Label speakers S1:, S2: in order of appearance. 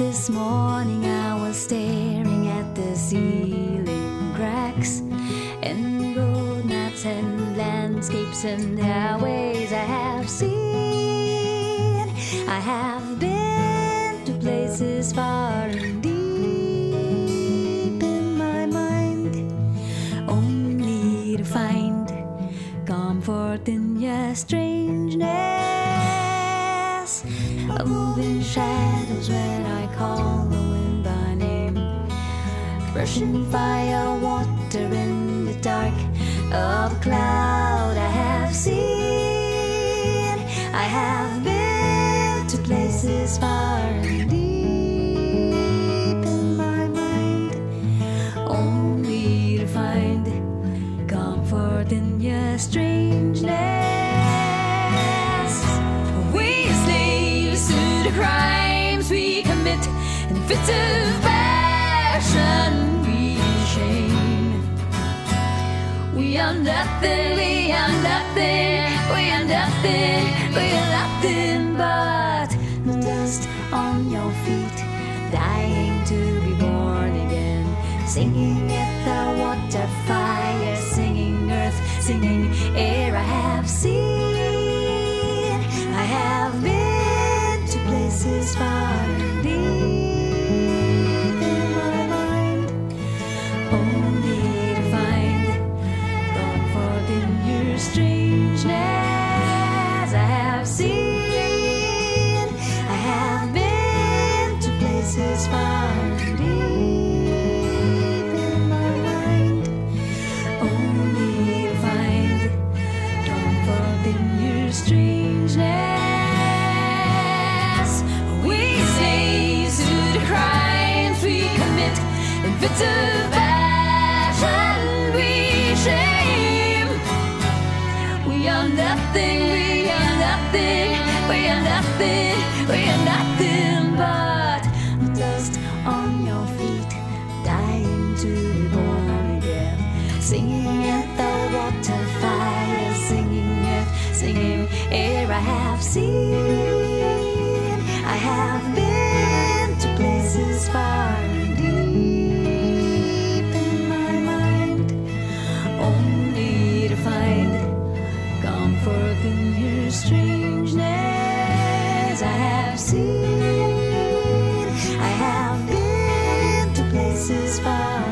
S1: This morning I was staring at the ceiling cracks and road maps and landscapes and highways I have seen. I have been to places far and deep in my mind, only to find comfort in your strangeness. Moving shadows when I call the wind by name. Rushing fire, water in the dark of a cloud I have seen. I have been to places far the crimes we commit, and fits of passion we shame. We are nothing, we are nothing, we are nothing, we are nothing but dust on your feet, dying to be born again. Singing at the water fire, singing earth, singing air I have seen. Strangeness. We slaves to the crimes we commit, and fits of passion we shame. We are nothing, we are nothing, we are nothing, we are nothing but dust on your feet, dying to be born again. Singing at the water fire, singing singing I have seen. I have been to places far and deep in my mind, only to find comfort in your strangeness. I have seen, I have been to places far